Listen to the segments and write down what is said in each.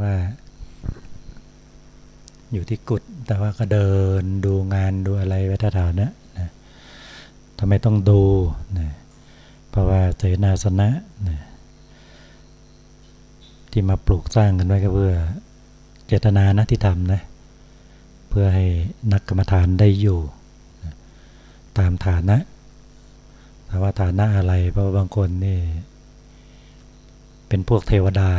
ว่า อยู่ที่กุฏแต่ว่าก็เดินดูงานดูอะไรไว้ท่าๆนี้นะทำไมต้องดูนะเพราะว่าเสนาสนะนะที่มาปลูกสร้างกันไว้ก็เพื่อเจตนานะที่ทำนะ เพื่อให้นักกรรมฐานได้อยู่นะตามฐานะแต่ว่าฐานะอะไร เพราะบางคนนี่ เป็นพวกเทวดา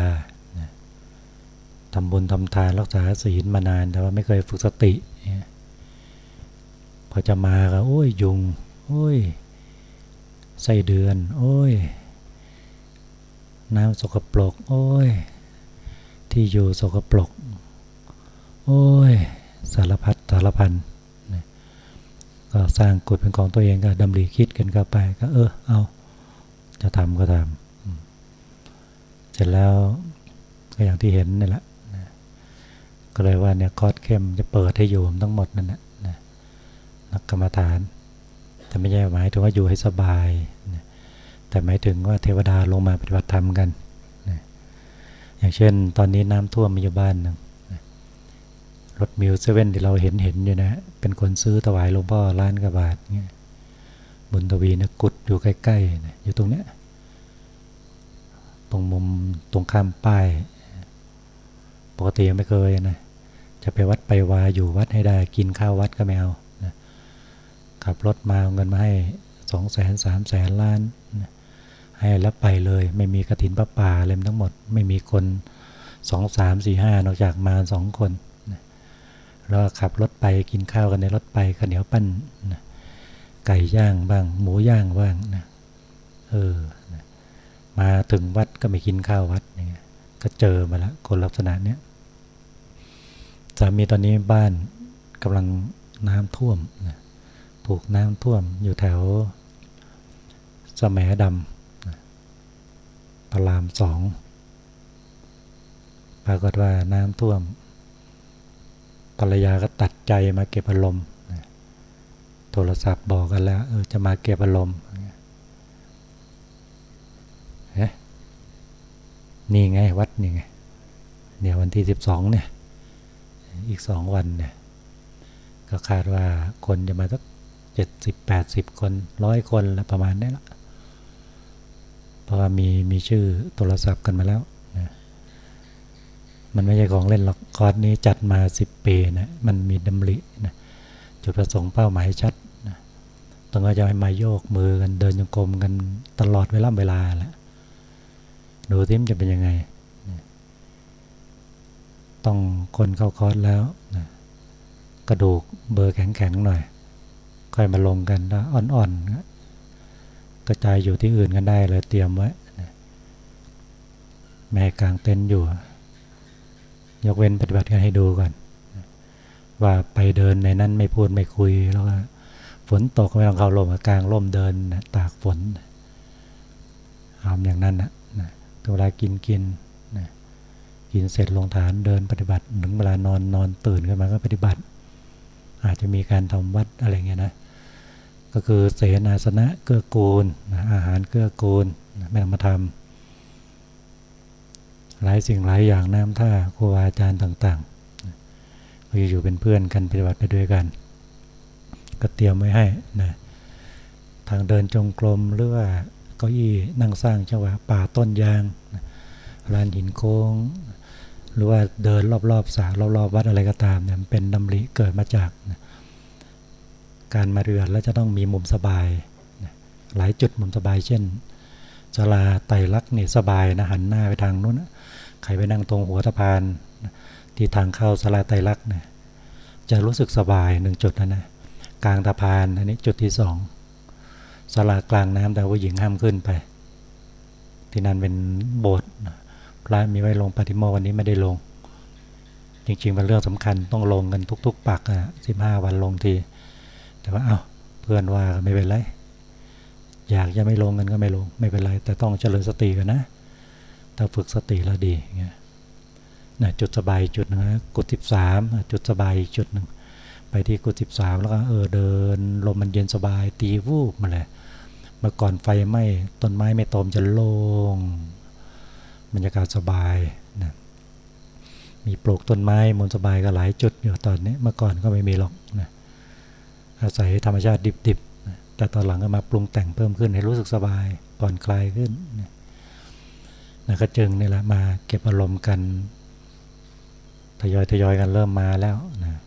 ทำบุญทำทานรักษาศีลมานาน แต่ว่าไม่เคยฝึกสติ พอจะมาก็โอ้ยยุง โอ้ยไส้เดือน โอ้ย น้ำสกปรก โอ้ย ที่อยู่สกปรก โอ้ย สารพัดสารพันก็สร้างกฎเป็นของตัวเองก็ดำริคิดกันเข้าไป ก็เออ เอาจะทำก็ทำเสร็จแล้วก็อย่างที่เห็นนี่แหละ ก็เลยว่าเนี่ยคอร์สเข้มจะเปิดให้อยู่ทั้งหมดนั่นแหละนักกรรมฐาน แต่ไม่ใช่หมายถึงว่าอยู่ให้สบายแต่หมายถึงว่าเทวดาลงมาปฏิบัติธรรมกันอย่างเช่น ตอนนี้น้ำท่วมมีอยู่บ้านหนึ่งรถมิวเซเว่นที่เราเห็นเห็นอยู่นะเป็นคนซื้อถวายหลวงพ่อล้านกว่าบาทเงี้ยบุญทวีนะกุดอยู่ใกล้ๆนะอยู่ตรงเนี้ยตรงมุมตรงข้ามป้าย ปกติยังไม่เคยนะ จะไปวัดไปวาอยู่วัดให้ได้กินข้าววัดก็ไม่เอานะขับรถมาเอาเงินมาให้สองแสนสามแสนล้านนะให้แล้วไปเลย ไม่มีกระถินประป่าอะไรทั้งหมด ไม่มีคนสองสามสี่ห้านอกจากมาสองคนนะแล้วขับรถไปกินข้าวกันในรถไปข้าวเหนียวปั้นนะไก่ย่างบ้าง หมูย่างบ้างนะเออนะมาถึงวัดก็ไม่กินข้าววัดอย่างเงี้ยก็เจอมาแล้วคนลักษณะเนี้ย สามีตอนนี้บ้านกำลังน้ำท่วมนะถูกน้ำท่วมอยู่แถวสมดำนะพระรามสองปรากฏว่าน้ำท่วมภรรยาก็ตัดใจมาเก็บอารมณ์โทรศัพท์บอกกันแล้วเออจะมาเก็บอารมณ์เฮ้นี่ไงวัดนี่ไง เนี่ยวันที่สิบสองเนี่ย อีกสองวันเนี่ย ก็คาดว่าคนจะมาสักเจ็ดสิบแปดสิบคนร้อยคนแล้วประมาณนี้ละเพราะว่ามีมีชื่อโทรศัพท์กันมาแล้วนะมันไม่ใช่ของเล่นหรอกคอร์สนี้จัดมาสิบปีนะมันมีดำรินะจุดประสงค์เป้าหมายชัดนะต้องก็จะให้มาโยกมือกันเดินโยกลมกันตลอดเวลาเวลาแหละดูทิมจะเป็นยังไง ต้องคนเข้าคอร์สแล้วนะกระดูกเบอร์แข็งๆหน่อย ค่อยมาลงกันแล้วอ่อนๆ กระจายอยู่ที่อื่นกันได้เลยเตรียมไว้นะแม่กลางเต็นท์อยู่ ยกเว้นปฏิบัติกันให้ดูก่อน ว่าไปเดินในนั้นไม่พูดไม่คุยแล้วก็ฝนตกไม่ต้องเข้าลมกลางร่มเดินนะตากฝนทำอย่างนั้นนะเวลากินกิน กินเสร็จลงฐานเดินปฏิบัติถึงเวลานอนนอนตื่นขึ้นมาก็ปฏิบัติ อาจจะมีการทำวัดอะไรเงี้ยนะก็คือเสนาสนะเกื้อกูลอาหารเกื้อกูลไม่ต้องมาทำหลายสิ่งหลายอย่างน้ำท่าครูอาจารย์ต่างๆก็อยู่เป็นเพื่อนกันปฏิบัติไปด้วยกัน ก็เตรียมไว้ให้นะทางเดินจงกรมหรือว่าเก้าอี้นั่งสร้างจังหวะป่าต้นยางลานหินโค้ง หรือว่าเดินรอบๆสารอบๆวัดอะไรก็ตามเนี่ยเป็นดำริเกิดมาจากการมาเรือนแล้วจะต้องมีมุมสบายหลายจุดมุมสบาย เช่นศาลาไตรลักษณ์นี่ยสบายนะหันหน้าไปทางนู้นใครไปนั่งตรงหัวสะพานที่ทางเข้าศาลาไตรลักษณ์เนี่ยจะรู้สึกสบายหนึ่งจุดนะนะกลางสะพานอันนี้จุดที่สองศาลากลางน้ำแต่ว่าหญิงห้ามขึ้นไป ที่นั่นเป็นโบสถ์ พระมีไว้ลงปฏิโมวันนี้ไม่ได้ลง จริงๆเป็นเรื่องสำคัญต้องลงกันทุก ๆ ปักอะสิบห้าวันลงที แต่ว่าเอา้าเพื่อนว่าไม่เป็นไรอยากจะไม่ลงกันก็ไม่ลงไม่เป็นไร แต่ต้องเจริญสติกันนะถ้าฝึกสติแล้วดีเงี้ยนะจุดสบายจุดนึงนะกุฏิบสามจุดสบายจุดหนึ่งไปที่กุฏิบสามแล้วก็เออเดินลมมันเย็นสบายตีวูบมาเลยเมื่อก่อนไฟไหม้ต้นไม้ไม่ตมจะโล่ง บรรยากาศสบายนะมีปลูกต้นไม้มนสบายก็หลายจุดอยู่ตอนนี้เมื่อก่อนก็ไม่มีหรอกนะอาศัยธรรมชาติดิบๆนะแต่ตอนหลังก็มาปรุงแต่งเพิ่มขึ้นให้รู้สึกสบายผ่อนคลายขึ้นนะนะก็จึงนี่แหละมาเก็บอารมณ์กันทยอยทยอยกันเริ่มมาแล้วนะ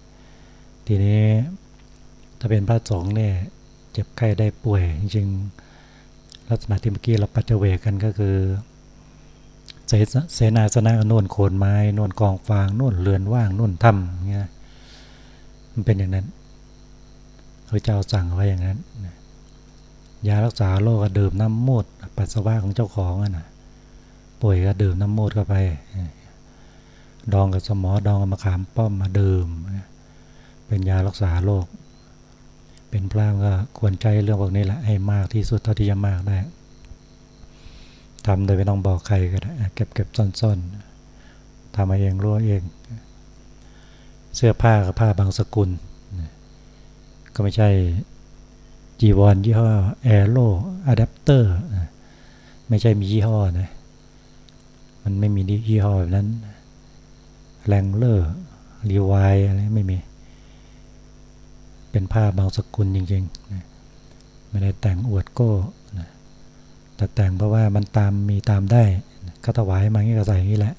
ทีนี้ถ้าเป็นพระสงฆ์เนี่ยเจ็บไข้ได้ป่วย จริงๆลักษณะที่เมื่อกี้เราปัจเจเวกันก็คือ เสนาสนะนวนโคนไม้นวนกองฟางนวนเรือนว่างนวนถ้ำเงี้ยมันเป็นอย่างนั้นพระเจ้าสั่งไว้อย่างนั้นยารักษาโรคก็ดื่มน้ำมูดปัสสาวะของเจ้าของอะนะป่วยก็ดื่มน้ำมูดเข้าไป ดองกับสมอดองกับมะขามป้อมมาดื่ม เป็นยารักษาโรคเป็นพระก็ควรใจเรื่องพวกนี้แหละให้มากที่สุดเท่าที่จะมากได้ ทำโดยไม่ต้องบอกใครก็ได้เก็บเก็บซ่อนๆทำมาเองรู้เอง เสื้อผ้ากับผ้าบางสกุล ก็ไม่ใช่จีวรยี่ห้อแอโร่อะแดปเตอร์ไม่ใช่มียี่ห้อนะมันไม่มียี่ห้อแบบนั้นแรงเลอร์รีวายอะไรไม่มี เป็นผ้าบางสกุลจริงๆไม่ได้แต่งอวดโก้ แต่แต่งเพราะว่ามันตามมีตามได้ก็ถวายมางี้ก็ใส่อย่างนี้แหละ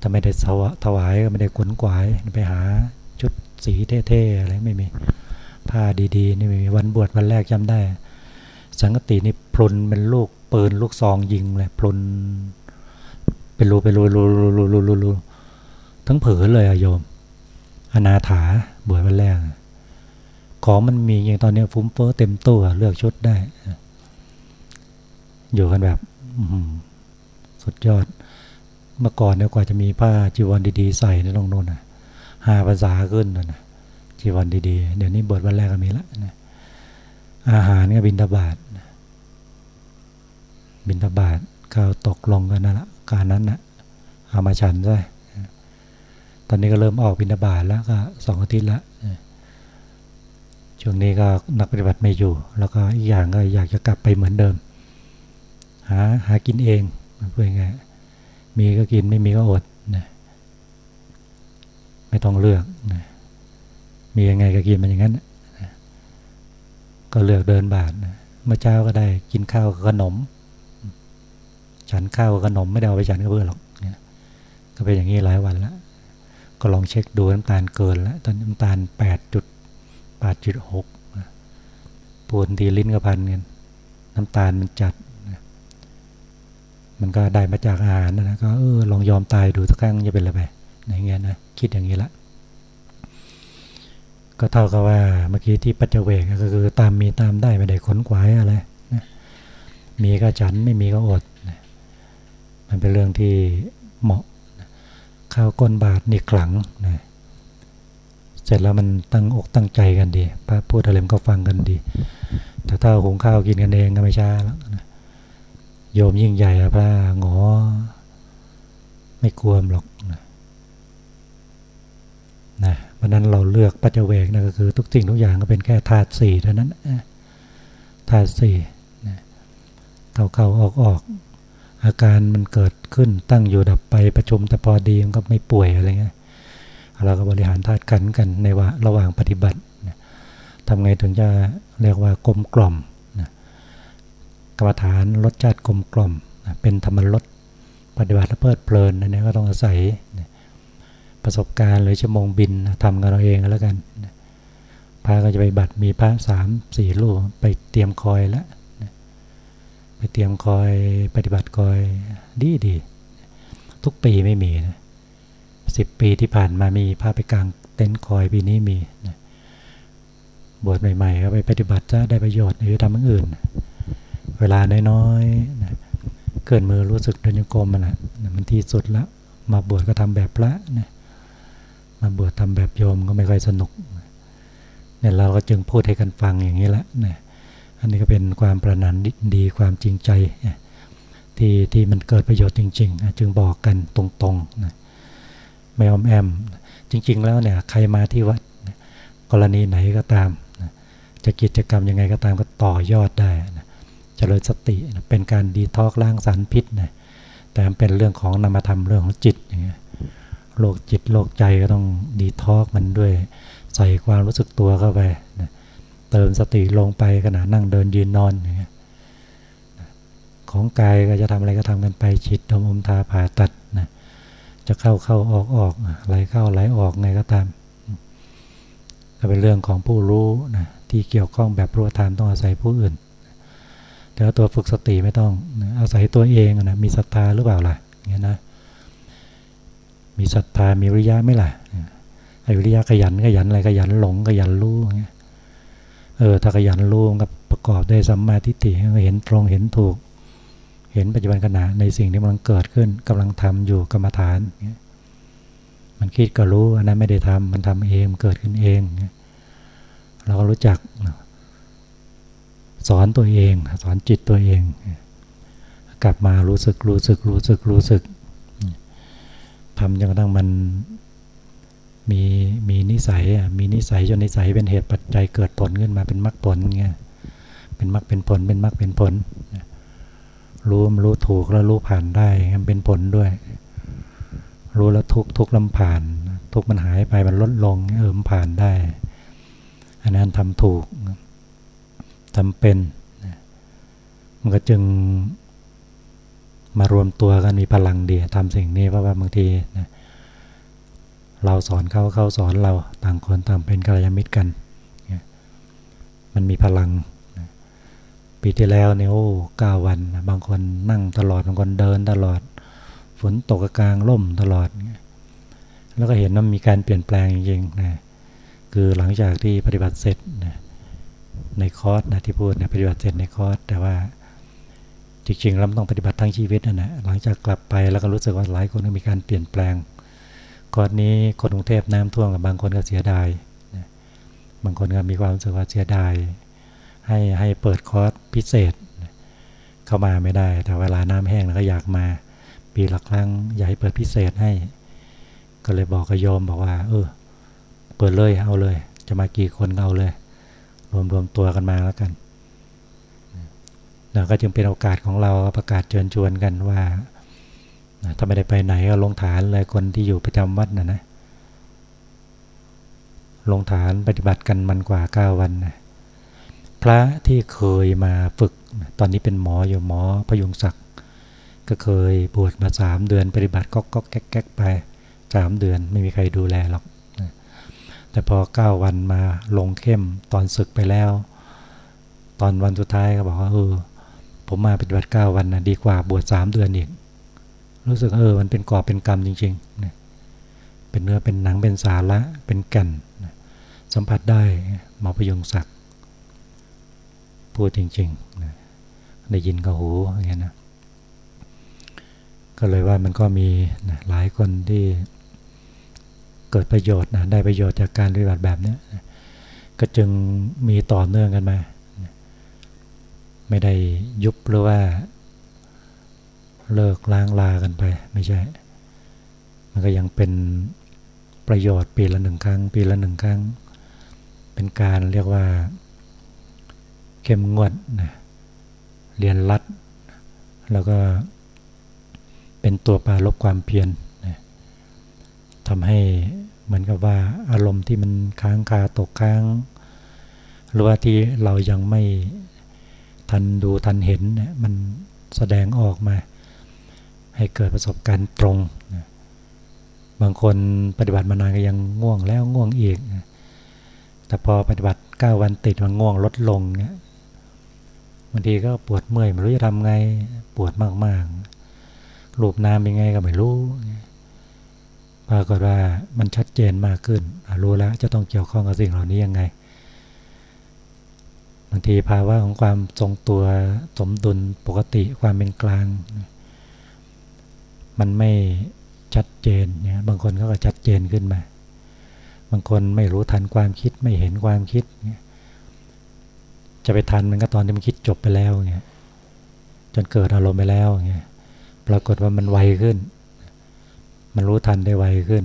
ถ้าไม่ได้ถวายก็ไม่ได้ขนกวายไปหาชุดสีเท่ๆอะไรไม่มีผ้าดีๆนี่ไม่มีวันบวชวันแรกจำได้ สังกตินี่พลุนเป็นลูกปืนลูกซองยิงเลยพลุนเป็นรูเป็นรูรูรูรูรูรูรูทั้งเผือเลยอะโยม อนาถาบวชวันแรก ของมันมีอย่างตอนนี้ฟุ้มเฟ้อเต็มตัวเลือกชุดได้ อยู่กันแบบสุดยอด เมื่อก่อนเนี่ยกว่าจะมีผ้าจีวรดีๆใส่ในตรงโน้นนะห้าภาษาขึ้นนะจีวรดีๆ เดี๋ยวนี้บทวันแรกก็มีละนะอาหารก็บินตบาทบินตบาทข้าวตกลงกันนั่นแหละการนั้นนะเอามาฉันใช่ตอนนี้ก็เริ่มออกบินตบาทแล้วก็สองอาทิตย์ละช่วงนี้ก็นักปฏิบัติไม่อยู่ แล้วก็อีกอย่างก็อยากจะกลับไปเหมือนเดิม หาหากินเองพูดง่ายมีก็กินไม่มีก็อดนะไม่ต้องเลือกนะมียังไงก็กินมันอย่างนั้นนะก็เลือกเดินบาทนะเมื่อเช้าก็ได้กินข้าวกับขนม ฉันข้าวกับขนมไม่ได้เอาไปฉันกับเพื่อหรอกนะก็เป็นอย่างนี้หลายวันแล้วก็ลองเช็คดูน้ำตาลเกินแล้วตอนน้ำตาลแปดจุดแปดจุดหกปวดทีลิ้นกระพันกันน้ำตาลมันจัด มันก็ได้มาจากอาหารนะก็เออลองยอมตายดูสักครั้งจะเป็นอะไรไปอย่างเงี้ยนะคิดอย่างนี้ละ ก็เท่ากับว่าเมื่อกี้ที่ปัจเจเวกก็คือตามมีตามได้ไม่ได้ขนขวายอะไรนะมีก็ฉันไม่มีก็อดนะมันเป็นเรื่องที่เหมาะข้าวก้นบาทนี่ขลังนะเสร็จแล้วมันตั้งอกตั้งใจกันดีพระพูดอะไรมันก็ฟังกันดี แต่ถ้าหุงข้าวกินกันเองก็ไม่ช้าแล้วนะ โยมยิ่งใหญ่พระงอ ไม่กลัวหรอกนะนะเพราะนั้นเราเลือกปัจเจเวกนะก็คือทุกสิ่งทุกอย่างก็เป็นแค่ธาตุสี่เท่านั้นธาตุสี่เข้าเข้าออกออกอาการมันเกิดขึ้นตั้งอยู่ดับไปประชุมแต่พอดีมันก็ไม่ป่วยอะไรเงี้ยเราก็บริหารธาตุขันกันในว่าระหว่างปฏิบัติทำไงถึงจะเรียกว่ากลมกล่อม กรรมฐานรสชาติกลมกล่อมเป็นธรรมรสปฏิบัติและเพลิดเพลินอันนี้ก็ต้องอาศัยประสบการณ์หรือชั่วโมงบินทำกันเราเองแล้วกันพระก็จะไปบัตรมีพระสามสี่ลูกไปเตรียมคอยแล้วไปเตรียมคอยปฏิบัติคอยดีดีทุกปีไม่มีนะสิบปีที่ผ่านมามีพระไปกลางเต็นท์คอยปีนี้มีนะบวชใหม่ๆก็ไปปฏิบัติจะได้ประโยชน์หรือทำอย่างอื่น เวลาน้อยๆนะเกิดมือรู้สึกเดินโยกมมันแหละมันที่สุดแล้วมาบวชก็ทำแบบพระนะมาบวชทำแบบโยมก็ไม่ค่อยสนุกเนี่ยเราก็จึงพูดให้กันฟังอย่างนี้แหละนะอันนี้ก็เป็นความประนันดีความจริงใจที่ที่มันเกิดประโยชน์จริง ๆ จึงบอกกันตรงๆนะไม่อมแอม จริง ๆ แล้วเนี่ยใครมาที่วัดกรณีไหนก็ตามจะกิจกรรมยังไงก็ตามก็ต่อยอดได้นะ ริญสติเป็นการดีทอกล้างสารพิษนะแต่เป็นเรื่องของนามธรรมเรื่องของจิตอย่างเงี้ยโรคจิตโรคใจก็ต้องดีทอกมันด้วย ใส่ความรู้สึกตัวเข้าไปนะเติมสติลงไปขณะนั่งเดินยืนนอนอย่างเงี้ยของกายก็จะทำอะไรก็ทำกันไปฉีดดมอมทาผ่าตัดนะจะเข้าเข้าออกออกไหลเข้าไหลออกไงก็ตาม ก็เป็นเรื่องของผู้รู้นะที่เกี่ยวข้องแบบรู้ธรรมต้องอาศัยผู้อื่น แต่ตัวฝึกสติไม่ต้องนะอาศัยตัวเองนะมีศรัทธาหรือเปล่าล่ะเงี้ยนะมีศรัทธามีวิริยะไหมล่ะไอ้วิริยะขยันขยันอะไรขยันหลงขยันรู้เงี้ยเออถ้าขยันรู้กับประกอบด้วยสัมมาทิฏฐิเห็นตรงเห็นถูก เห็นปัจจุบันขณะในสิ่งที่กำลังเกิดขึ้นกำลังทำอยู่กรรมฐานเงี้ยมันคิดก็รู้อันนั้นไม่ได้ทำมันทำเองเกิดขึ้นเองเงี้ยเราก็รู้จัก สอนตัวเอง สอนจิตตัวเอง กลับมารู้สึกรู้สึกรู้สึกรู้สึกทำจนกระทั่งมันมีมีนิสัยมีนิสัยจนนิสัยเป็นเหตุปัจจัยเกิดผลขึ้นมาเป็นมรรคผลเงี้ยเป็นมรรคเป็นผลเป็นมรรคเป็นผลรู้รู้ถูกแล้วรู้ผ่านได้มันเป็นผลด้วย รู้แล้วทุกทุกลำผ่าน ทุกมันหายไปมันลดลงเออมผ่านได้ อันนั้นทำถูก ทำเป็น มันก็จึงมารวมตัวกันมีพลังดีทำสิ่งนี้เพราะว่าบางทีนะเราสอนเขาเขาสอนเราต่างคนต่างเป็นกัลยาณมิตรกัน มันมีพลังปีที่แล้วเนี่ยโอ้เก้าวัน บางคนนั่งตลอดบางคนเดินตลอด ฝนตกกลางล่มตลอด แล้วก็เห็นว่ามีการเปลี่ยนแปลงจริงๆนะคือหลังจากที่ปฏิบัติเสร็จนะ ในคอร์สนะที่พูดนะปฏิบัติเสร็จในคอร์สแต่ว่าจริงๆเราต้องปฏิบัติทั้งชีวิตนะนะหลังจากกลับไปแล้วก็รู้สึกว่าหลายคนมีการเปลี่ยนแปลงก่อนนี้คนกรุงเทพน้ำท่วมกับบางคนก็เสียดายบางคนก็มีความรู้สึกว่าเสียดายให้ให้เปิดคอร์สพิเศษ เข้ามาไม่ได้ แต่เวลาน้ำแห้งก็อยากมา ปีละครั้งอยากให้เปิดพิเศษให้ ก็เลยบอกกับโยมบอกว่า เออ เปิดเลยเอาเลย จะมากี่คนเอาเลย รวมรวมตัวกันมาแล้วกันแล้วก็จึงเป็นโอกาสของเราประกาศเชิญชวนกันว่าถ้าไม่ได้ไปไหนก็ลงฐานเลยคนที่อยู่ประจำวัดนะนะ ลงฐานปฏิบัติกันมันกว่าเก้าวันนะพระที่เคยมาฝึก ตอนนี้เป็นหมออยู่หมอพยุงศักดิ์ก็เคยบวชมาสามเดือนปฏิบัติก็ก็แก๊กไปสามเดือนไม่มีใครดูแลหรอก แต่พอเก้าวันมาลงเข้มตอนศึกไปแล้ว ตอนวันสุดท้ายก็บอกว่าเออผมมาปฏิบัติเก้าวันนะดีกว่าบวชสามเดือนอีก รู้สึกเออมันเป็นกอบเป็นกรรมจริงๆนะเป็นเนื้อเป็นหนังเป็นสาระเป็นแก่นนะสัมผัสได้หมอประยงศักดิ์พูดจริงๆนะได้ยินกับหูอย่างเงี้ยนะก็เลยว่ามันก็มีนะหลายคนที่ เกิดประโยชน์นะได้ประโยชน์จากการปฏิบัติแบบนี้ก็จึงมีต่อเนื่องกันมา ไม่ได้ยุบหรือว่า เลิกล้างลากันไป ไม่ใช่ มันก็ยังเป็นประโยชน์ปีละหนึ่งครั้ง ปีละหนึ่งครั้ง เป็นการเรียกว่า เข้มงวดนะเรียนรัด แล้วก็เป็นตัวปาลบความเพียรน ทำให้เหมือนกับว่าอารมณ์ที่มันค้างคาตกค้าง หรือว่าที่เรายังไม่ทันดูทันเห็นเนี่ยมันแสดงออกมา ให้เกิดประสบการณ์ตรง บางคนปฏิบัติมานานก็ยังง่วงแล้วง่วงอีก แต่พอปฏิบัติ 9 วันติดมันง่วงลดลงเนี่ยบางทีก็ปวดเมื่อยไม่รู้จะทำไงปวดมากๆรูปน้ำเป็นไงก็ไม่รู้ ปรากฏว่ามันชัดเจนมากขึ้น รู้แล้วจะต้องเกี่ยวข้องกับสิ่งเหล่านี้ยังไงบางทีภาวะของความทรงตัวสมดุลปกติความเป็นกลาง มันไม่ชัดเจนเนี่ยบางคนก็ชัดเจนขึ้นมา บางคนไม่รู้ทันความคิดไม่เห็นความคิดเนี่ยจะไปทันมันก็ตอนที่มันคิดจบไปแล้วเงี้ยจนเกิดอารมณ์ไปแล้วเงี้ยปรากฏว่ามันไวขึ้น มันรู้ทันได้ไวขึ้น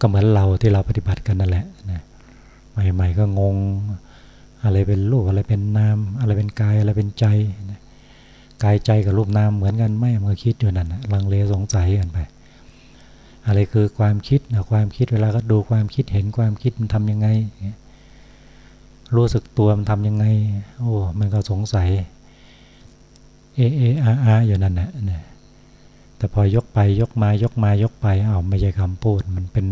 ก็เหมือนเราที่เราปฏิบัติกันนั่นแหละนะใหม่ๆก็งง อะไรเป็นรูปอะไรเป็นนาม อะไรเป็นกายอะไรเป็นใจนะกายใจกับรูปนามเหมือนกันไหมมันคิดอยู่นั่นลังเลสงสัยกันไป อะไรคือความคิดนะความคิดเวลาก็ดูความคิดเห็นความคิดมันทำยังไง รู้สึกตัวมันทำยังไง โอ้ มันก็สงสัย เอเออาอาอยู่นั่นแหละ แต่พอยกไปยกมายกมายกไปอ้าไม่ใช่คำพูด มันเป็น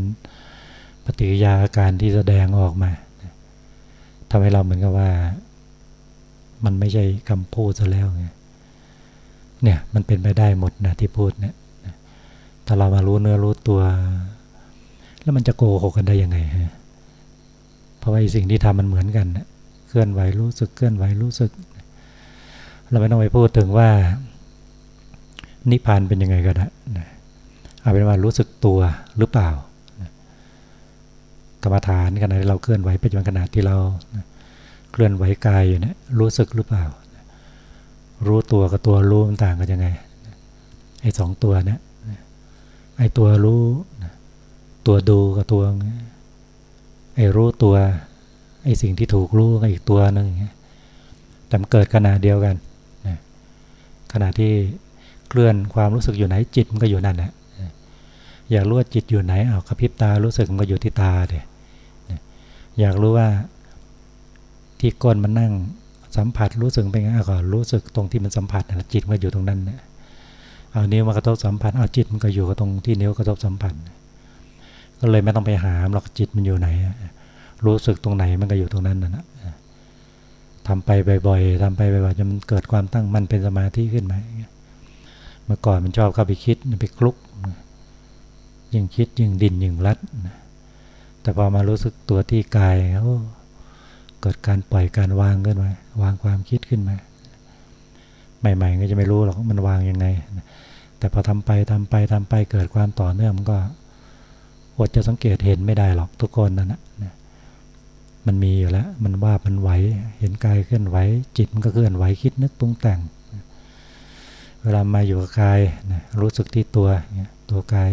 ปฏิกิริยาอาการที่แสดงออกมาทำให้เราเหมือนกับว่า มันไม่ใช่คำพูดซะแล้วไงเนี่ยมันเป็นไปได้หมดนะที่พูดเนี่ยถ้าเรามารู้เนื้อรู้ตัว แล้วมันจะโกหกกันได้ยังไงฮะเพราะว่าสิ่งที่ทำมันเหมือนกันเคลื่อนไหวรู้สึกเคลื่อนไหวรู้สึก เราไม่ต้องไปพูดถึงว่า นิพพานเป็นยังไงก็ได้เอาเป็นว่ารู้สึกตัวหรือเปล่ากรรมฐานขณะที่เราเคลื่อนไหวปัจจุบันขณะที่เราเคลื่อนไหวกายอยู่เนี่ยรู้สึกหรือเปล่า รู้ตัวกับตัวรู้มันต่างกันยังไงไอ้สองตัวเนี่ยไอ้ตัวรู้ตัวดูกับตัวไอ้รู้ตัวไอ้สิ่งที่ถูกรู้กับอีกตัวหนึ่งแต่มันเกิดขณะเดียวกันขณะที่ เคลื่อนความรู้สึกอยู่ไหนจิตมันก็อยู่นั่นแหละอยากรู้ว่าจิตอยู่ไหนเอากระพริบตารู้สึกมันก็อยู่ที่ตาเดียอยากรู้ว่าที่ก้นมันนั่งสัมผัสรู้สึกเป็นไงก็รู้สึกตรงที่มันสัมผัสจิตมันอยู่ตรงนั้นเนี่ยเอานิ้วมากระทบสัมผัสเอาจิตมันก็อยู่กับตรงที่นิ้วกระทบสัมผัสก็เลยไม่ต้องไปหาหรอกจิตมันอยู่ไหน รู้สึกตรงไหนมันก็อยู่ตรงนั้นนะทำไปบ่อยๆทำไปบ่อยๆจนมันเกิดความตั้งมั่นเป็นสมาธิขึ้นมา เมื่อก่อนมันชอบเข้าไปคิดไปคลุก ยิ่งคิดยิ่งดินยิ่งรัด แต่พอมารู้สึกตัวที่กายโอ้เกิดการปล่อยการวางขึ้นมาวางความคิดขึ้นมาใหม่ ๆ ก็จะไม่รู้หรอกมันวางยังไง แต่พอทำไปทำไปทำไปเกิดความต่อเนื่องมันก็อดจะสังเกตเห็นไม่ได้หรอกทุกคนนั่นนะมันมีอยู่แล้ว มันว่ามันไหว เห็นกายเคลื่อนไหว จิตมันก็เคลื่อนไหวคิดนึกปรุงแต่ง เวลามาอยู่กับกายนะรู้สึกที่ตัวตัวกาย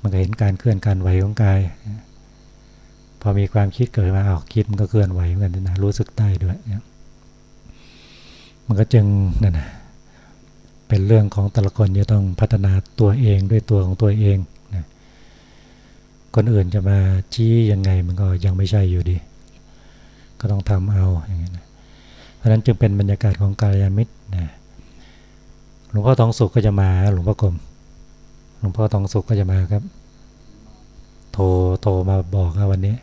มันก็เห็นการเคลื่อนการไหวของกาย พอมีความคิดเกิดมาออกคิดมันก็เคลื่อนไหวเหมือนกันนะรู้สึกได้ด้วยมันก็จึงนั่นนะเป็นเรื่องของแต่ละคนจะต้องพัฒนาตัวเองด้วยตัวของตัวเองนะคนอื่นจะมาชี้ยังไงมันก็ยังไม่ใช่อยู่ดี ก็ต้องทำเอาอย่างนี้นะเพราะนั้นจึงเป็นบรรยากาศของกายามิตรนะ หลวงพ่อทองสุขก็จะมา หลวงพ่อกรมหลวงพ่อทองสุขก็จะมาครับ โทรโทรมาบอกวันนี้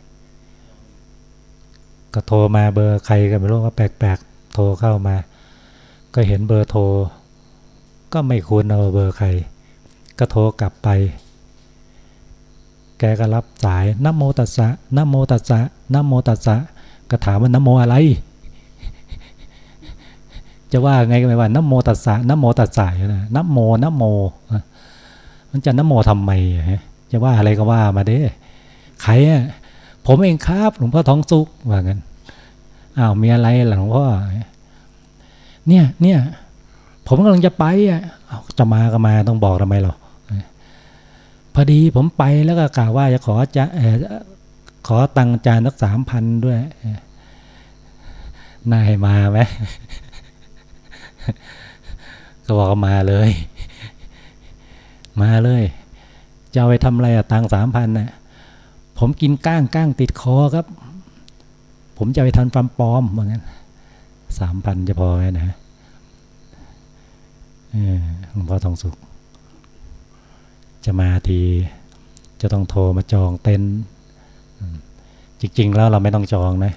ก็โทรมาเบอร์ใครกันไม่รู้ว่าแปลกๆ โทรเข้ามา ก็เห็นเบอร์โทร ก็ไม่คุ้นเอาเบอร์ใคร ก็โทรกลับไป แกก็รับสายนโมตัสสะนโมตัสสะนโมตัสสะก็ถามว่านโมอะไร จะว่าไงก็ไม่ว่านโมตัสสะนโมตัสสะนะนโมนโม มันจะนโมทำไมจะว่าอะไรก็ว่ามาเด้ใครอะผมเองครับหลวงพ่อท้องสุกว่างั้นอ้าวมีอะไรหลวงพ่อเนี่ยเนี่ยผมกำลังจะไปอะจะมาก็มาต้องบอกทำไมหรอพอดีผมไปแล้วก็กล่าวว่าจะขอจะขอตังจานสักสามพันด้วยนายมาไหม ก็บอกมาเลย มาเลยจะเอาไปทำอะไรอะตังสามพันน่ะผมกินก้างก้างติดคอครับ ผมจะไปทำฟันปลอมเหมือนกันสามพันจะพอไหมนะหลวงพ่อทองสุข จะมาที จะต้องโทรมาจองเต็นจริง ๆ แล้วเราไม่ต้องจองนะ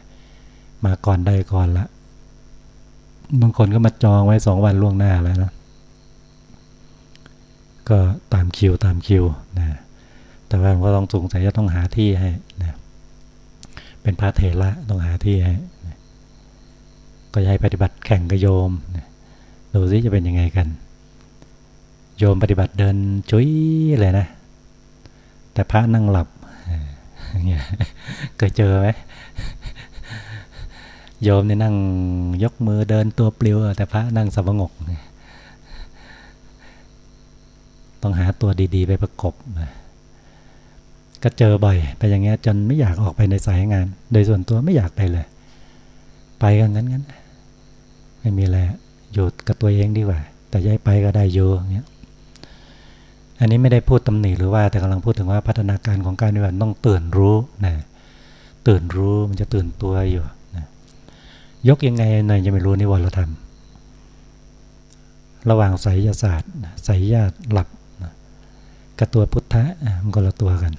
มาก่อนได้ก่อนละ บางคนก็มาจองไว้สองวันล่วงหน้าแล้วนะก็ตามคิวตามคิวนะแต่ว่าหลวงพ่อทองสุขแต่จะต้องหาที่ให้นะเป็นพระเถระต้องหาที่ให้ก็ให้ปฏิบัติแข่งกับโยมดูซิจะเป็นยังไงกัน โยมปฏิบัติเดินจุ้ยเลยนะ แต่พระนั่งหลับเคยเจอไหม โยมนี่นั่งยกมือเดินตัวปลิวแต่พระนั่งสงกต้องหาตัวดี ๆ ไปประกบ ก็เจอบ่อยไปอย่างเงี้ยจนไม่อยากออกไปในสายงาน โดยส่วนตัวไม่อยากไปเลย ไปกันงั้นงั้นไม่มีอะไรอยู่กับตัวเองดีกว่า แต่ย้ายไปก็ได้อยู่อย่างเงี้ยอันนี้ไม่ได้พูดตำหนิหรือว่าแต่กำลังพูดถึงว่าพัฒนาการของการปฏิบัติต้องตื่นรู้นะตื่นรู้มันจะตื่นตัวอยู่ ยกยังไงหน่อยจะไม่รู้นิวรธรรม ระหว่างไสยศาสตร์ไสยญาติหลับกับตัวพุทธะมันก็ละตัวกัน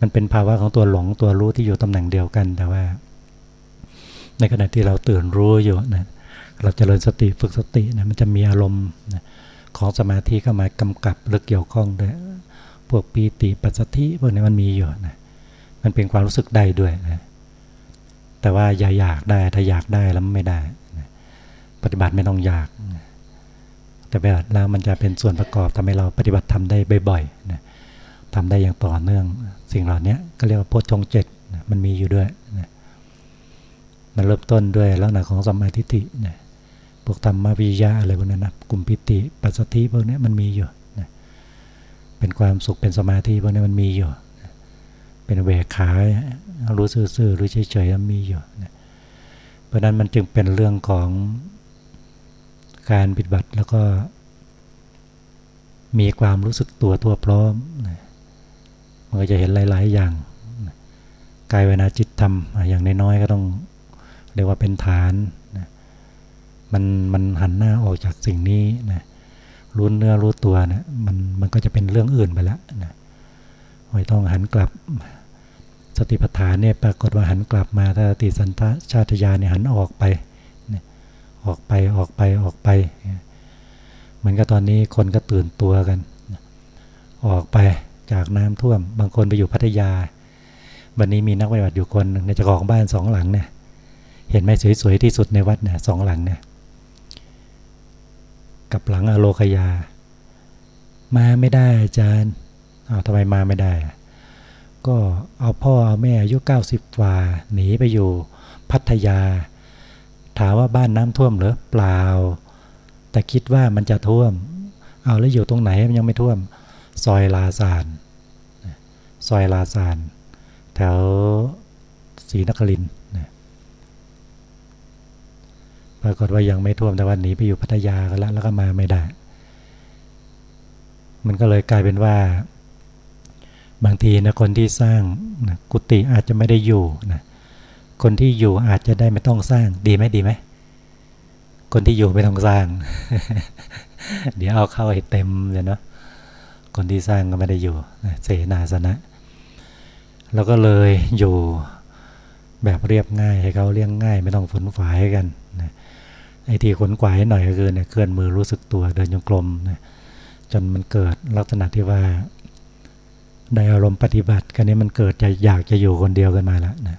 มันเป็นภาวะของตัวหลงตัวรู้ที่อยู่ตำแหน่งเดียวกันแต่ว่า ในขณะที่เราตื่นรู้อยู่นะเราจเจริญสติฝึกสตินะมันจะมีอารมณ์ของสมาธิเข้ามากำกับหรือเกี่ยวข้องด้วยพวกปีติปัสสธิพวกนี้มันมีอยู่นะมันเป็นความรู้สึกได้ด้วยนะ แต่ว่าอย่าอยากได้ ถ้าอยากได้แล้วไม่ได้ ปฏิบัติไม่ต้องอยาก แต่ปฏิบัติแล้วมันจะเป็นส่วนประกอบทำให้เราปฏิบัติทำได้บ่อยๆนะทำได้อย่างต่อเนื่อง สิ่งเหล่านี้ก็เรียกว่าโพชฌงเจ็ดมันมีอยู่ด้วยนะมันเริ่มต้นด้วยลักษณะของสมาธิินะพวกธรรมวิยาอะไรพวกนั้นนะกลุ่มปิติปัสสติพวกนี้มันมีอยู่นะเป็นความสุขเป็นสมาธิพวกนี้มันมีอยู่ เป็นเวขารู้ซื่อๆรู้เฉยๆมีอยู่เพราะนั้นมันจึงเป็นเรื่องของการปฏิบัติแล้วก็ มีความรู้สึกตัวทั่วพร้อมมันก็จะเห็นหลาย ๆ อย่างกายเวนาจิตธรรมอย่างน้อยๆก็ต้องเรียกว่าเป็นฐานนะมันมันหันหน้าออกจากสิ่งนี้นะรู้เนื้อรู้ตัวนะมันมันก็จะเป็นเรื่องอื่นไปแล้วนะไม่ต้องหันกลับ สติปัฏฐานเนี่ยปรากฏว่าหันกลับมาถ้าติสันทชาติยาเนี่ยหันออกไป ออกไปออกไปออกไป เหมือนกับตอนนี้คนก็ตื่นตัวกัน ออกไปจากน้ำท่วม บางคนไปอยู่พัทยา วันนี้มีนักปฏิบัติอยู่คนในเจ้าของบ้านสองหลังเนี่ย เห็นไหมสวยๆที่สุดในวัดเนี่ยสองหลังเนี่ย กับหลังอโลคยา มาไม่ได้อาจารย์เอาทำไมมาไม่ได้ ก็เอาพ่อเอาแม่อายุเก้าสิบกว่า หนีไปอยู่พัทยา ถามว่าบ้านน้ำท่วมหรือเปล่า แต่คิดว่ามันจะท่วม เอาแล้วอยู่ตรงไหนมันยังไม่ท่วม ซอยลาซานซอยลาซานแถวศรีนครินทร์ปรากฏว่ายังไม่ท่วมแต่วันหนีไปอยู่พัทยากันแล้วแล้วก็มาไม่ได้ มันก็เลยกลายเป็นว่า บางทีนะคนที่สร้างนะกุฏิอาจจะไม่ได้อยู่นะคนที่อยู่อาจจะได้ไม่ต้องสร้างดีไหมดีไหมคนที่อยู่ไม่ต้องสร้าง เดี๋ยวเอาเข้าให้เต็มเลยเนาะคนที่สร้างก็ไม่ได้อยู่นะเสนาสนะเราก็เลยอยู่แบบเรียบง่ายให้เขาเลี้ยงง่าย ไม่ต้องฝนฝายกันนะไอ้ที่ขนกวายหน่อยก็คือเนี่ยเคลื่อนมือรู้สึกตัวเดินจงกรมนะจนมันเกิดลักษณะที่ว่า ได้อารมณ์ปฏิบัติกันนี้มันเกิดจอยากจะอยู่คนเดียวกันมาแล้วนะ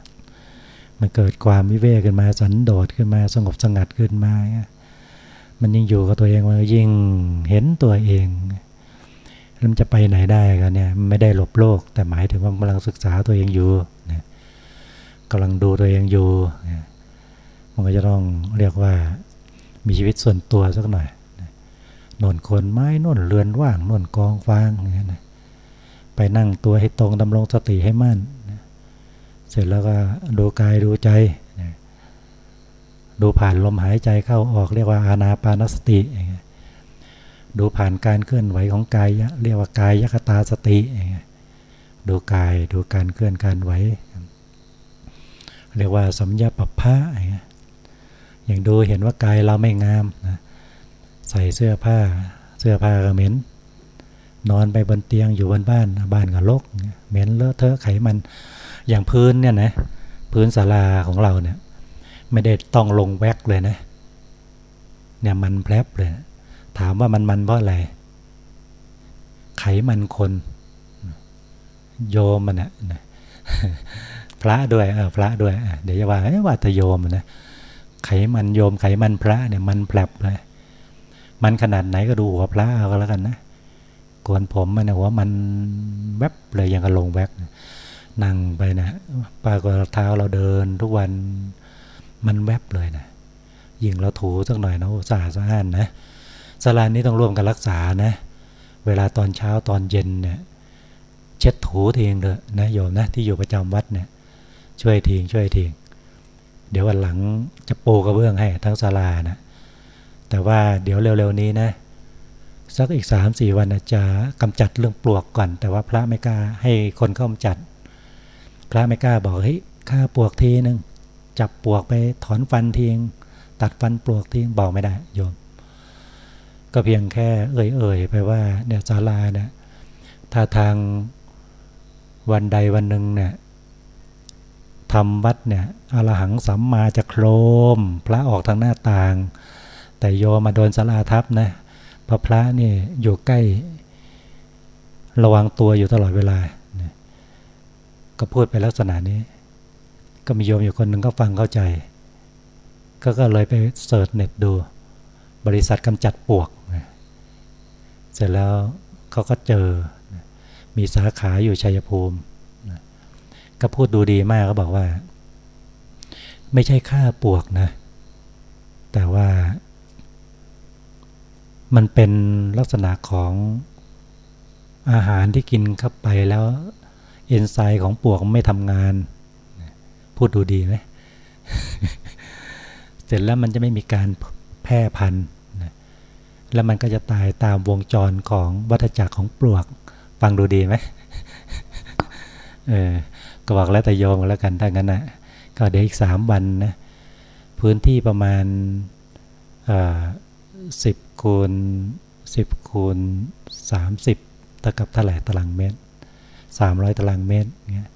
มันเกิดความวิเวกขึ้นมาสันโดษขึ้นมาสงบสงัดขึ้นมา มันยิ่งอยู่กับตัวเองมันยิ่งเห็นตัวเองแล้วมันจะไปไหนได้กันเนี่ยไม่ได้หลบโลก แต่หมายถึงว่ากำลังศึกษาตัวเองอยู่นะกำลังดูตัวเองอยู่มันก็จะต้องเรียกว่ามีชีวิตส่วนตัวสักหน่อยนอนคนไม้นนเรือนว่างนนกองฟางอย่างนี้นะ ไปนั่งตัวให้ตรงดำรงสติให้มั่น เสร็จแล้วก็ดูกายดูใจ ดูผ่านลมหายใจเข้าออกเรียกว่าอานาปานสติ ดูผ่านการเคลื่อนไหวของกายเรียกว่ากายยคตาสติ ดูกายดูการเคลื่อนการไหว เรียกว่าสัมยาปภะอย่างดูเห็นว่ากายเราไม่งามนะใส่เสื้อผ้าเสื้อผ้าก็เหม็น นอนไปบนเตียงอยู่บนบ้านบ้านก็รกเหม็นเลอะเทอะไขมันอย่างพื้นเนี่ยนะพื้นศาลาของเราเนี่ย ไม่ได้ต้องลงแว็กเลยนะเนี่ยมันแผลบเลย ถามว่ามันมันเพราะอะไร ไขมันคน โยมมันนะพระด้วยเออพระด้วยเดี๋ยวจะว่าว่าจะโยมนะไขมันโยมไขมันพระเนี่ยมันแผลบเลยมันขนาดไหนก็ดูหัวพระเอาก็แล้วกันนะ กวนผมมันหัวมันแวบเลยอย่างกระลงแวบนั่งไปนะปากฏเท้าเราเดินทุกวันมันแวบเลยนะยิงเราถูสักหน่อยนะสะอาดสะอ้านนะสลานนี้ต้องร่วมกันรักษานะ เวลาตอนเช้าตอนเย็นเนี่ยเช็ดถูทีงเถอะนะโยมนะที่อยู่ประจำวัดเนี่ยช่วยทีงช่วยทีงเดี๋ยววันหลังจะปูกระเบื้องให้ทั้งศาลานะแต่ว่าเดี๋ยวเร็วๆนี้นะ สักอีกสามสี่วันจะกำจัดเรื่องปลวกก่อน แต่ว่าพระไม่กล้าให้คนเข้ากำจัด พระไม่กล้าบอกเฮ้ยฆ่าปลวกทีนึงจับปลวกไปถอนฟันทิ้งตัดฟันปลวกทิ้งบอกไม่ได้โยม ก็เพียงแค่เอ่ยๆไปว่าเนี่ยศาลาเนี่ยถ้าทางวันใดวันหนึ่งเนี่ยทำวัดเนี่ยอรหังสัมมาจะโครม พระออกทางหน้าต่าง แต่โยมาโดนสลาทับนะ พระพระนี่อยู่ใกล้ ระวังตัวอยู่ตลอดเวลา ก็พูดไปลักษณะนี้ ก็มีโยมอยู่คนหนึ่งก็ฟังเข้าใจ ก็ก็เลยไปเสิร์ชเน็ตดู บริษัทกำจัดปวก เสร็จแล้วเขาก็เจอ มีสาขาอยู่ชัยภูมิ ก็พูดดูดีมากก็บอกว่า ไม่ใช่ค่าปวกนะ แต่ว่า มันเป็นลักษณะของอาหารที่กินเข้าไปแล้วเอนไซม์ของปวกไม่ทำงาน พูดดูดีไหมเสร็จแล้วมันจะไม่มีการแพร่พันธุ์แล้วมันก็จะตายตามวงจรของวัฏจักรของปลวก ฟังดูดีไหมเออก็บอกแล้วแต่โยมแล้วกันถ้างั้นนะก็เดี๋ยวอีกสามวันนะ พื้นที่ประมาณสิบ คูณสิบคูณสามสิบเท่ากับเท่าไหร่ตารางเมตรสามร้อยตารางเมตรเงี้ย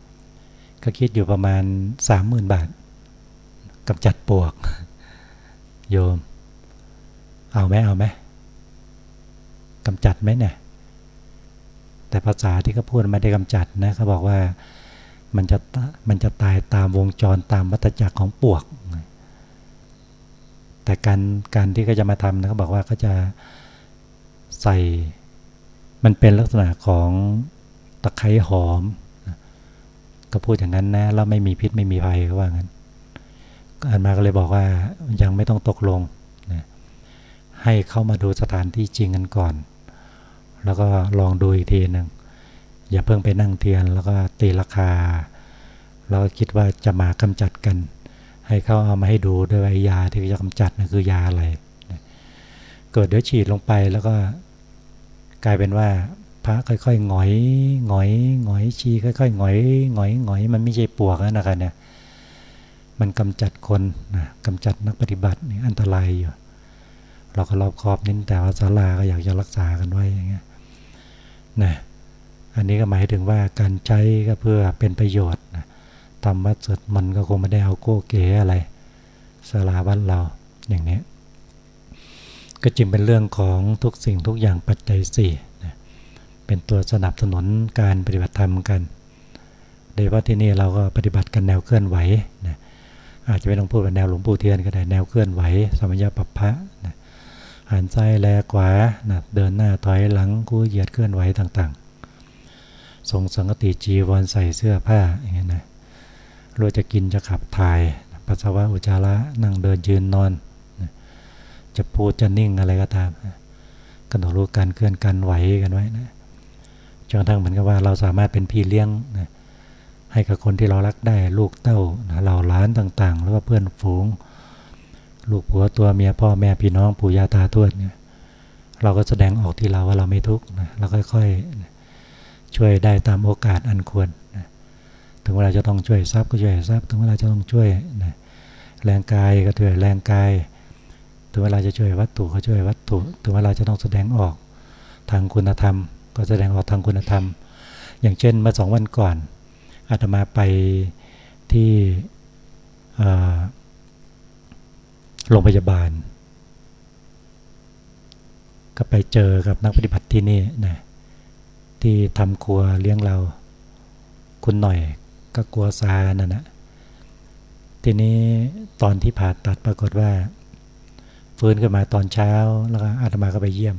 ก็คิดอยู่ประมาณสามหมื่นบาทกำจัดปวก โยม เอาไหมเอาไหมกำจัดไหมเนี่ยแต่ภาษาที่เขาพูดไม่ได้กำจัดนะเขาบอกว่ามันจะมันจะตายตามวงจรตามวัฏจักรของปวก แต่การการที่เขาจะมาทำนะเขาบอกว่าเขาจะใส่มันเป็นลักษณะของตะไคร้หอม ก็พูดอย่างนั้นนะแล้วไม่มีพิษไม่มีภัยก็ว่างั้นอันมาก็เลยบอกว่ายังไม่ต้องตกลงนะให้เข้ามาดูสถานที่จริงกันก่อน แล้วก็ลองดูอีกทีหนึ่งอย่าเพิ่งไปนั่งเทียน แล้วก็ตีราคา แล้วคิดว่าจะมากำจัดกัน ให้เขาเอามาให้ดูด้วยว่ายาที่จะกำจัดนะคือยาอะไรเกิดเดี๋ยวฉีดลงไปแล้วก็กลายเป็นว่าพระค่อยๆหงอยหงอยหงอยชีค่อยๆหงอยหงอยหงอยมันไม่ใช่ปวกนะครับเนี่ยมันกำจัดคนนะกำจัดนักปฏิบัตินี่อันตรายอยู่ เราก็รอบคอบนิดแต่ว่าศาลาก็อยากจะรักษากันไว้อย่างเงี้ยนะอันนี้ก็หมายถึงว่าการใช้ก็เพื่อเป็นประโยชน์นะ ทำวัดสวดมันก็คงไม่ได้เอาโก้เก๋อะไรสลาวัดเราอย่างนี้ก็จึงเป็นเรื่องของทุกสิ่งทุกอย่างปัจจัยสี่นะเป็นตัวสนับสนุนการปฏิบัติธรรมกันโดยเฉพาะที่นี่เราก็ปฏิบัติกันแนวเคลื่อนไหวนะอาจจะไม่ต้องพูดเป็นแนวหลวงปู่เทียนก็ได้แนวเคลื่อนไหวสมัญญาปัปพะนะหันซ้ายแลขวานะเดินหน้าถอยหลังกู้เหยียดเคลื่อนไหวต่างๆทรงสังกติจีวรใส่เสื้อผ้าอย่างเงี้ยนะ รู้จะกินจะขับถ่ายปัสสาวะอุจจาระนั่งเดินยืนนอน จะพูดจะนิ่งอะไรก็ตามก็ต้องรู้การเคลื่อนการไหวกันไว้นะจนทั้งเหมือนกับว่าเราสามารถเป็นพี่เลี้ยงนะให้กับคนที่เรารักได้ลูกเต้าเราล้านต่างๆ แล้วก็เพื่อนฝูง ลูกผัวตัวเมียพ่อแม่พี่น้องปู่ย่าตาทวดเนี่ยเราก็แสดงออกที่เราว่าเราไม่ทุกข์นะเราค่อยๆช่วยได้ตามโอกาสอันควร เวลาจะต้องช่วยทรัพย์ก็ช่วยทรัพย์ถึงเวลาจะต้องช่วยนะแรงกายก็ช่วยแรงกายถึงเวลาจะช่วยวัตถุก็ช่วยวัตถุถึงเวลาจะต้องแสดงออกทางคุณธรรม ก็แสดงออกทางคุณธรรม อย่างเช่นเมื่อสองวันก่อนอาตมาไปที่โรงพยาบาล ก็ไปเจอกับนักปฏิบัติที่นี่นะที่ทำครัวเลี้ยงเรา คุณหน่อย ก็กลัวซานั่นนะทีนี้ตอนที่ผ่าตัดปรากฏว่า ฟื้นขึ้นมาตอนเช้าแล้วก็อาตมาก็ไปเยี่ยม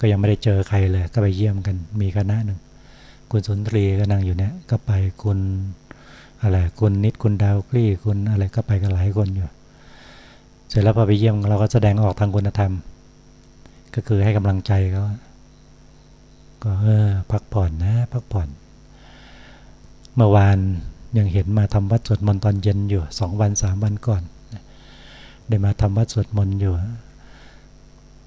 ก็ยังไม่ได้เจอใครเลย ก็ไปเยี่ยมกันมีคณะหนึ่งคุณสุนทรีก็นั่งอยู่เนี่ย ก็ไปคุณอะไรคุณนิดคุณดาวกลี้คุณอะไรก็ไปกันหลายคนอยู่ เสร็จแล้วพอไปเยี่ยมเราก็แสดงออกทางคุณธรรม ก็คือให้กำลังใจเขาก็เออพักผ่อนนะ พักผ่อน เมื่อวานยังเห็นมาทำวัดสวดมนต์ตอนเย็นอยู่สองวันสามวันก่อนได้มาทำวัดสวดมนต์อยู่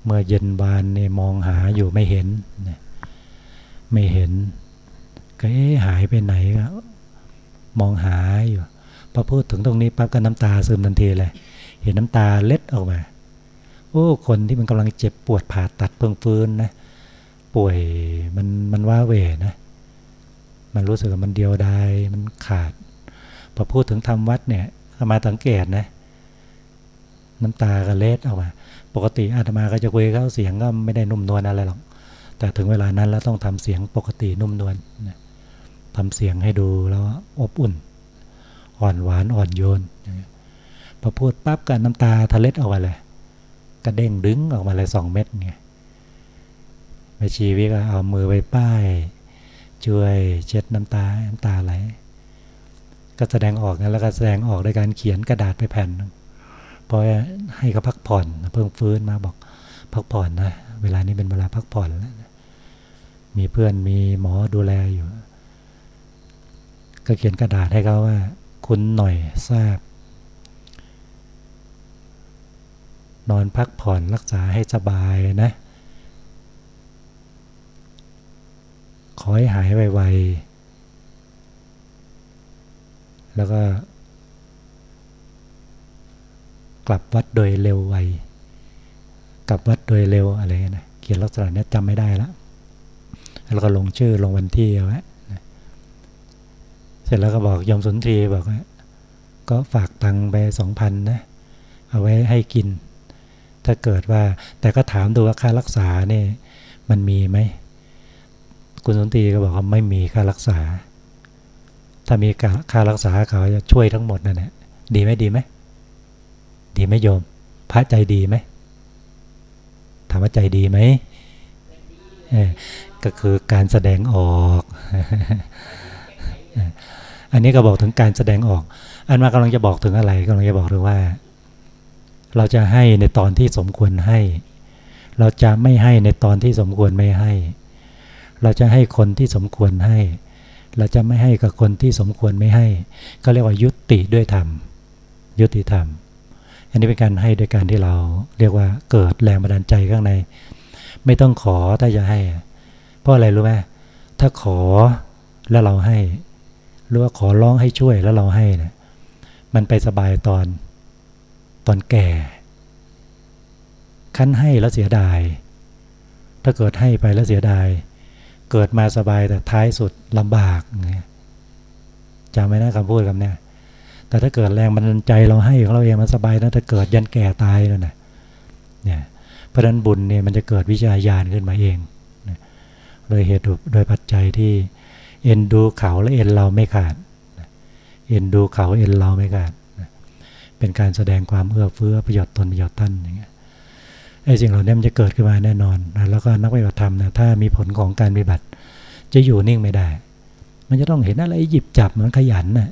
เมื่อเย็นบานเนี่ยมองหาอยู่ไม่เห็นไม่เห็น ก็เอ๊หายไปไหนก็มองหาอยู่พอพูดถึงตรงนี้ปั๊บก็น้ำตาซึมทันทีเลย เห็นน้ำตาเล็ดออกมาโอ้คนที่มันกำลังเจ็บปวดผ่าตัดเพิ่งฟื้นนะป่วยมันมันว่าเวนะ มันรู้สึกว่ามันเดียวดายมันขาด พอพูดถึงทำวัดเนี่ยอามาสังเกตนะ น้ำตาก็เล็ดออกมา ปกติอาตมาก็จะคุยเข้าเสียงก็ไม่ได้นุ่มนวลอะไรหรอก แต่ถึงเวลานั้นแล้วต้องทำเสียงปกตินุ่มนวลนะทำเสียงให้ดูแล้วอบอุ่น อ่อนหวานอ่อนโยนพอพูดปั๊บกันน้ำตาทะเลออกมาเลยกระเด้งดึงออกมาเลยสองเม็ดไงแม่ชีวิก็เอามือไปป้าย ช่วยเช็ดน้ำตาน้ำตาไหล ก็แสดงออกนะแล้วก็แสดงออกด้วยการเขียนกระดาษไปแผ่นพอให้เขาพักผ่อนเพิ่งฟื้นมาบอกพักผ่อนนะเวลานี้เป็นเวลาพักผ่อนแล้วมีเพื่อนมีหมอดูแลอยู่ ก็เขียนกระดาษให้เขาว่า คุณหน่อยทราบ นอนพักผ่อนรักษาให้สบายนะ ขอให้หายไวๆ แล้วก็ กลับวัดโดยเร็วไว กลับวัดโดยเร็วอะไรนะเขียนลักษณะนี้จำไม่ได้แล้วแล้วก็ลงชื่อลงวันที่เอาไว้เสร็จแล้วก็บอกยมสุนทรีบอกว่าก็ฝากตังไปสองพันนะ เอาไว้ให้กิน ถ้าเกิดว่า แต่ก็ถามดูว่าค่ารักษาเนี่ยมันมีไหม คุณสุนทรีก็บอกว่าไม่มีค่ารักษา ถ้ามีค่ารักษาเขาจะช่วยทั้งหมดนั่นแหละดีไหมดีไหมดีไหมโยม พระใจดีไหมถามว่าใจดีไหมก็คือการแสดงออก อันนี้ก็บอกถึงการแสดงออก อันมากำลังจะบอกถึงอะไรกำลังจะบอกถึงว่า เราจะให้ในตอนที่สมควรให้ เราจะไม่ให้ในตอนที่สมควรไม่ให้ เราจะให้คนที่สมควรให้ เราจะไม่ให้กับคนที่สมควรไม่ให้ ก็เรียกว่ายุติด้วยธรรม ยุติธรรม อันนี้เป็นการให้โดยการที่เราเรียกว่าเกิดแรงบันดาลใจข้างใน ไม่ต้องขอถ้าจะให้ เพราะอะไรรู้ไหมถ้าขอแล้วเราให้ หรือว่าขอร้องให้ช่วยแล้วเราให้เนะี่ยมันไปสบายตอนตอนแก่ คั้นให้แล้วเสียดาย ถ้าเกิดให้ไปแล้วเสียดาย เกิดมาสบายแต่ท้ายสุดลำบากไงจำไม่ได้คำพูดคำนี้แต่ถ้าเกิดแรงมันใจเราให้ของเราเองมันสบายนะถ้าเกิดยันแก่ตายแล้วนะเนี่ยเพราะนั้นบุญเนี่ยมันจะเกิดวิจารยานขึ้นมาเองโดยเหตุโดยปัจจัยที่เอ็นดูเขาและเอ็นเราไม่ขาดเอ็นดูเขาเอ็นเราไม่ขาดเป็นการแสดงความเอื้อเฟื้อประโยชน์ตนประโยชน์ท่านอย่างเงี้ย ไอ้สิ่งเหล่านี้มันจะเกิดขึ้นมาแน่นอนนะแล้วก็นักปฏิบัติธรรมนะถ้ามีผลของการปฏิบัติ จะอยู่นิ่งไม่ได้ มันจะต้องเห็นอะไรหยิบจับมันขยันนะ่ะ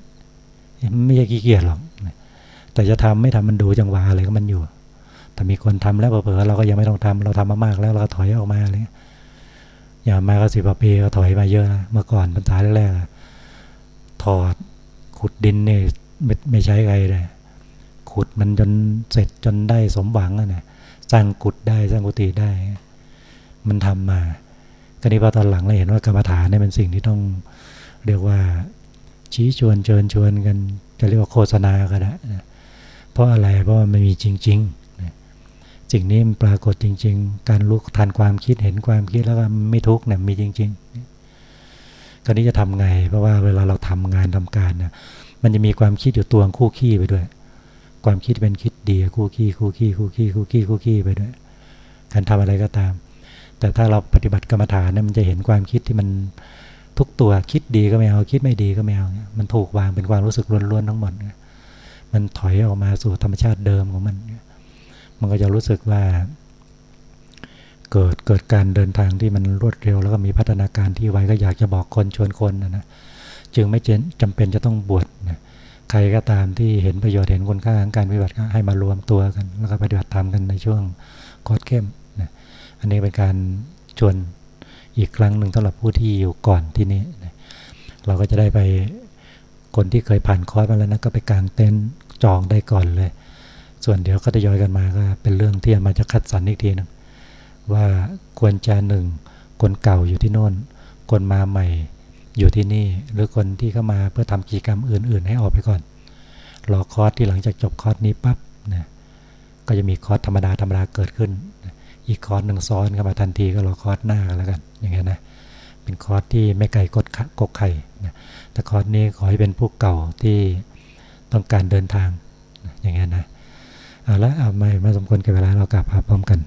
ไม่ใช่ขี้เกียจหรอกแต่จะทำไม่ทำมันดูจังหวะอะไรก็มันอยู่ แต่มีคนทำแล้วเผลอเราก็ยังไม่ต้องทำเราทำมามากแล้วเราก็ถอยออกมาเลยอย่างมาก็สิบปีก็ถอยมาเยอะนะเมื่อก่อนพรรษาแรกๆถอดขุดดินเนี่ยไม่ไม่ใช้ใครเลยขุดมันจนเสร็จจนได้สมหวังอะนะ สร้างกุดได้สร้างกุฏิได้ มันทำมาก็นี้พอตอนหลังเราเห็นว่ากรรมฐานเนี่ยเป็นสิ่งที่ต้องเรียกว่าชี้ชวนเชิญชวนกันจะเรียกว่าโฆษณาก็ได้เพราะอะไรเพราะมันมีจริงๆสิ่งนี้มันปรากฏจริง ๆ การรู้ทันความคิดเห็นความคิดแล้วก็ไม่ทุกข์เนี่ยมีจริงๆคราวนี้จะทำไง เพราะว่าเวลาเราทำงานทำการเนี่ยมันจะมีความคิดอยู่ตัวคู่ขี้ไปด้วย ความคิดเป็นคิดดีคู่ขี้คู่ขี้คู่ขี้คู่ขี้คู่ขี้ไปด้วยการทำอะไรก็ตาม แต่ถ้าเราปฏิบัติกรรมฐานเนี่ยมันจะเห็นความคิดที่มันทุกตัวคิดดีก็ไม่เอาคิดไม่ดีก็ไม่เอา มันถูกวางเป็นความรู้สึกล้วนๆทั้งหมดมันถอยออกมาสู่ธรรมชาติเดิมของมัน มันก็จะรู้สึกว่า เกิดเกิดการเดินทางที่มันรวดเร็ว แล้วก็มีพัฒนาการที่ไวก็อยากจะบอกคนชวนคนนะนะจึงไม่จำเป็นจะต้องบวชนะ ใครก็ตามที่เห็นประโยชน์เห็นคุณค่าของการปฏิบัติก็ให้มารวมตัวกัน แล้วก็ปฏิบัติธรรมกันในช่วงคอร์สเข้มนะอันนี้เป็นการชวนอีกครั้งหนึ่งสำหรับผู้ที่อยู่ก่อนที่นี้นะเราก็จะได้ไปคนที่เคยผ่านคอร์สมาแล้วนะก็ไปกางเต็นท์จองได้ก่อนเลย ส่วนเดี๋ยวก็จะย้อยกันมาก็เป็นเรื่องที่มาจะคัดสรรอีกทีนึงว่าควรจะหนึ่งคนเก่าอยู่ที่โน่นคนมาใหม่ อยู่ที่นี่หรือคนที่เข้ามาเพื่อทำกิจกรรมอื่น ๆ ให้ออกไปก่อน รอคอร์สที่หลังจากจบคอร์สนี้ปั๊บนะก็จะมีคอร์สธรรมดาธรรมดาเกิดขึ้น อีกคอร์สหนึ่งซ้อนเข้ามาทันทีก็รอคอร์สหน้ากันแล้วกันอย่างเงี้ยนะเป็นคอร์สที่ไม่ไก่กดกกไข่นะแต่คอร์สนี้ขอให้เป็นผู้เก่าที่ต้องการเดินทางอย่างเงี้ยนะเอาละเอาไม่มาสมควรกับเวลาเรากราบพระพร้อมกัน